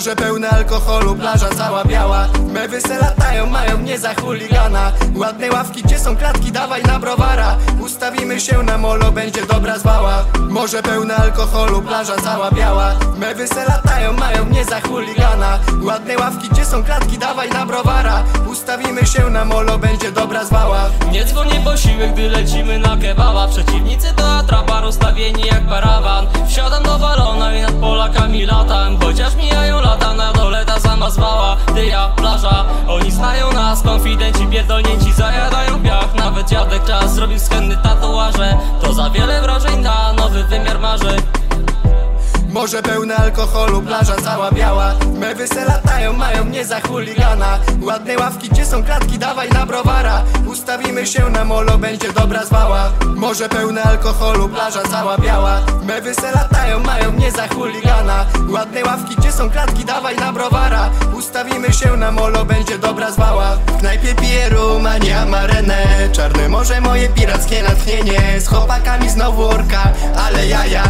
Morze pełne alkoholu, plaża cała biała Me wysy latają, mają mnie za chuligana. Ładne ławki, gdzie są klatki, dawaj na browara. Ustawimy się na molo, będzie dobra zwała Morze pełne alkoholu, plaża cała biała Me wysy latają, mają mnie za chuligana. Ładne ławki, gdzie są klatki, dawaj na browara. Ustawimy się na molo, będzie dobra zwała Nie dzwonię po siłę, gdy lecimy na kebaba. Przeciwnicy to atrapa, rozstawieni jak parawan. Wsiadam do Morze pełne alkoholu, plaża cała biała. Me wysy latają, mają mnie za chuligana. Ładne ławki, gdzie są klatki, dawaj na browara. Ustawimy się na molo, będzie dobra zwała Morze pełne alkoholu, plaża cała biała. Me wysy latają, mają mnie za chuligana. Ładne ławki, gdzie są klatki, dawaj na browara. Ustawimy się na molo, będzie dobra zwała W knajpie piję rum, a Czarne morze, moje pirackie natchnienie. Z chłopakami znowu orka, ale jaja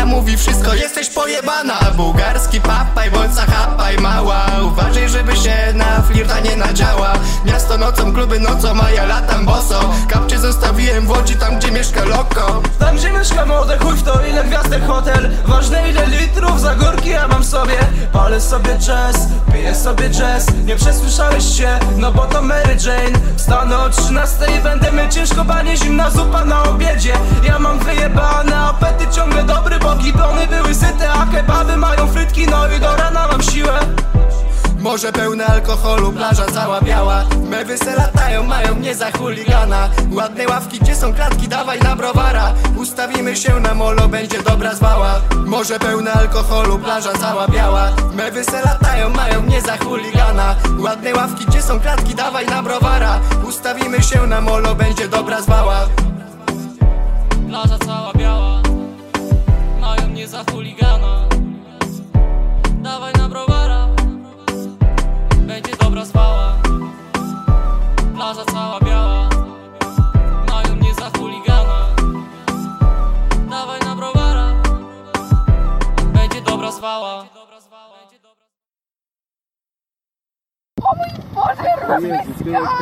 Mina mówi wszystko, jesteś pojebana. Bułgarski papaj, bądź zachapaj mała. Uważaj, żeby się na flirta nie nadziała. Miasto nocą, kluby nocą, a ja latam boso. Kapcie zostawiłem w Łodzi, tam gdzie mieszka loko. Tam gdzie mieszka młode chuj w to ile gwiazdek hotel. Ważne ile litrów za górki ja mam sobie. Palę sobie jazz, piję sobie jazz. Nie przesłyszałeś się, no bo to Mary Jane. Stanę o 13 i będę mieć ciężko banie Zimna zupa na obiedzie. Ja mam wyjebane apetyt Morze pełne alkoholu, plaża cała biała. Me wysy latają, mają mnie za chuligana. Ładne ławki, gdzie są klatki, dawaj na browara. Ustawimy się na molo, będzie dobra zwała. Morze pełne alkoholu, plaża cała biała. Me wysy latają, mają mnie za chuligana. Ładne ławki, gdzie są klatki, dawaj na browara. Ustawimy się na molo, będzie dobra zwała. Plaża cała biała comigo.